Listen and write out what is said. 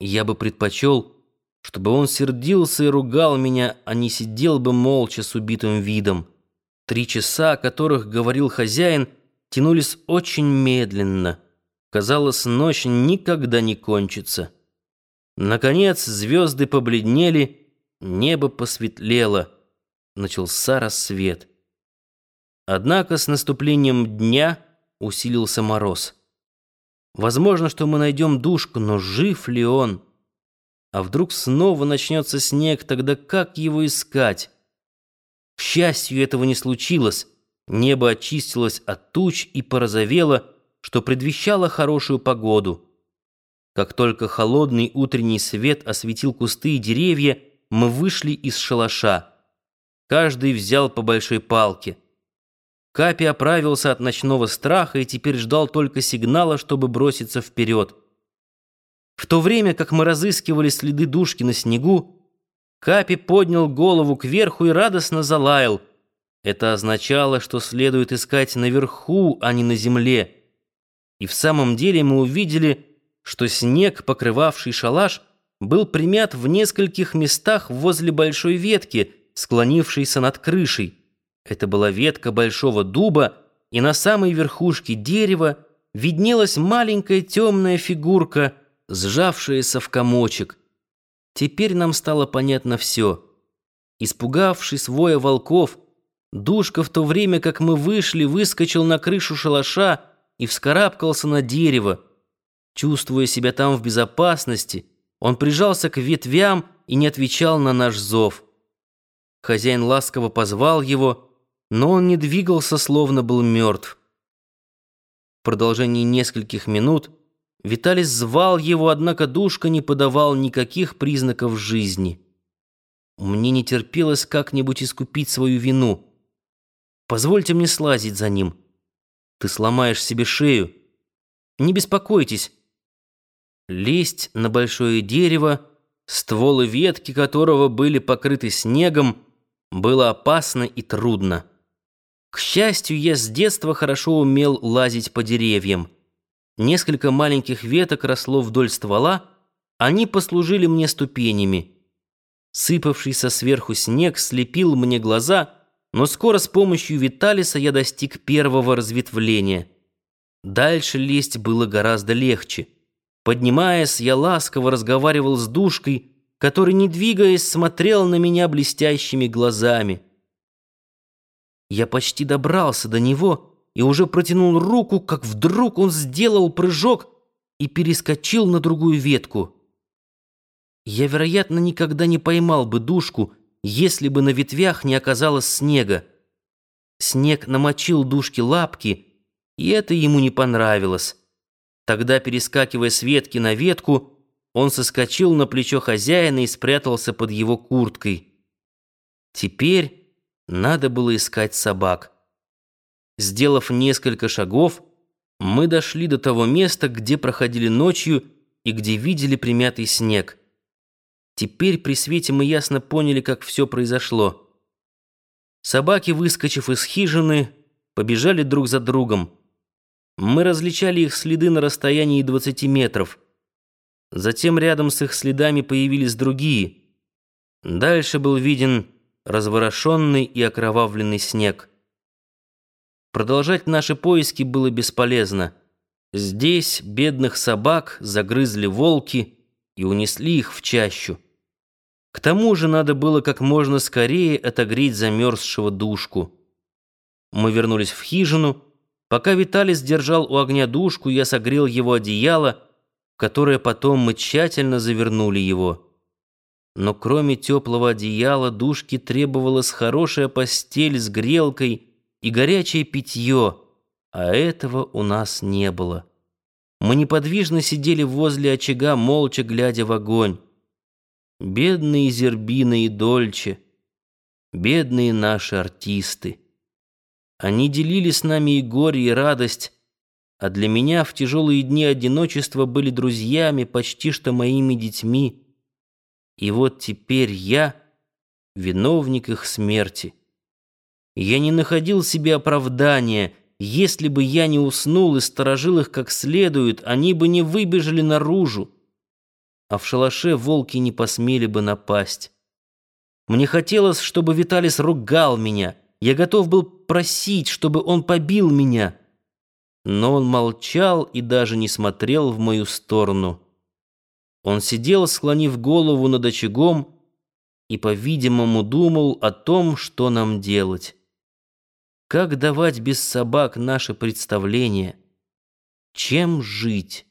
Я бы предпочел, чтобы он сердился и ругал меня, а не сидел бы молча с убитым видом. Три часа, о которых говорил хозяин, тянулись очень медленно. Казалось, ночь никогда не кончится. Наконец звезды побледнели, небо посветлело. Начался рассвет. Однако с наступлением дня усилился мороз. Возможно, что мы найдем душку, но жив ли он? А вдруг снова начнется снег, тогда как его искать? К счастью, этого не случилось. Небо очистилось от туч и порозовело, что предвещало хорошую погоду. Как только холодный утренний свет осветил кусты и деревья, мы вышли из шалаша. Каждый взял по большой палке. Капи оправился от ночного страха и теперь ждал только сигнала, чтобы броситься вперед. В то время, как мы разыскивали следы душки на снегу, Капи поднял голову кверху и радостно залаял. Это означало, что следует искать наверху, а не на земле. И в самом деле мы увидели, что снег, покрывавший шалаш, был примят в нескольких местах возле большой ветки, склонившейся над крышей. Это была ветка большого дуба, и на самой верхушке дерева виднелась маленькая темная фигурка, сжавшаяся в комочек. Теперь нам стало понятно все. Испугавшись воя волков, Душка в то время, как мы вышли, выскочил на крышу шалаша и вскарабкался на дерево. Чувствуя себя там в безопасности, он прижался к ветвям и не отвечал на наш зов. Хозяин ласково позвал его — но он не двигался, словно был мертв. В продолжении нескольких минут Виталий звал его, однако душка не подавал никаких признаков жизни. Мне не терпелось как-нибудь искупить свою вину. Позвольте мне слазить за ним. Ты сломаешь себе шею. Не беспокойтесь. Лезть на большое дерево, стволы ветки которого были покрыты снегом, было опасно и трудно. К счастью, я с детства хорошо умел лазить по деревьям. Несколько маленьких веток росло вдоль ствола, они послужили мне ступенями. Сыпавшийся сверху снег слепил мне глаза, но скоро с помощью Виталиса я достиг первого разветвления. Дальше лезть было гораздо легче. Поднимаясь, я ласково разговаривал с душкой, который, не двигаясь, смотрел на меня блестящими глазами. Я почти добрался до него и уже протянул руку, как вдруг он сделал прыжок и перескочил на другую ветку. Я, вероятно, никогда не поймал бы душку, если бы на ветвях не оказалось снега. Снег намочил душки лапки, и это ему не понравилось. Тогда, перескакивая с ветки на ветку, он соскочил на плечо хозяина и спрятался под его курткой. Теперь надо было искать собак. Сделав несколько шагов, мы дошли до того места, где проходили ночью и где видели примятый снег. Теперь при свете мы ясно поняли, как все произошло. Собаки, выскочив из хижины, побежали друг за другом. Мы различали их следы на расстоянии 20 метров. Затем рядом с их следами появились другие. Дальше был виден разворошенный и окровавленный снег. Продолжать наши поиски было бесполезно. Здесь бедных собак загрызли волки и унесли их в чащу. К тому же надо было как можно скорее отогреть замерзшего душку. Мы вернулись в хижину. Пока Виталий сдержал у огня душку, я согрел его одеяло, в которое потом мы тщательно завернули его. Но кроме теплого одеяла душке требовалась хорошая постель с грелкой и горячее питье, а этого у нас не было. Мы неподвижно сидели возле очага, молча глядя в огонь. Бедные Зербина и Дольче, бедные наши артисты. Они делили с нами и горе, и радость, а для меня в тяжелые дни одиночества были друзьями, почти что моими детьми. И вот теперь я виновник их смерти. Я не находил себе оправдания. Если бы я не уснул и сторожил их как следует, они бы не выбежали наружу. а в шалаше волки не посмели бы напасть. Мне хотелось, чтобы Виталис ругал меня. Я готов был просить, чтобы он побил меня. Но он молчал и даже не смотрел в мою сторону. Он сидел, склонив голову над очагом, и, по-видимому, думал о том, что нам делать. Как давать без собак наше представление? Чем жить?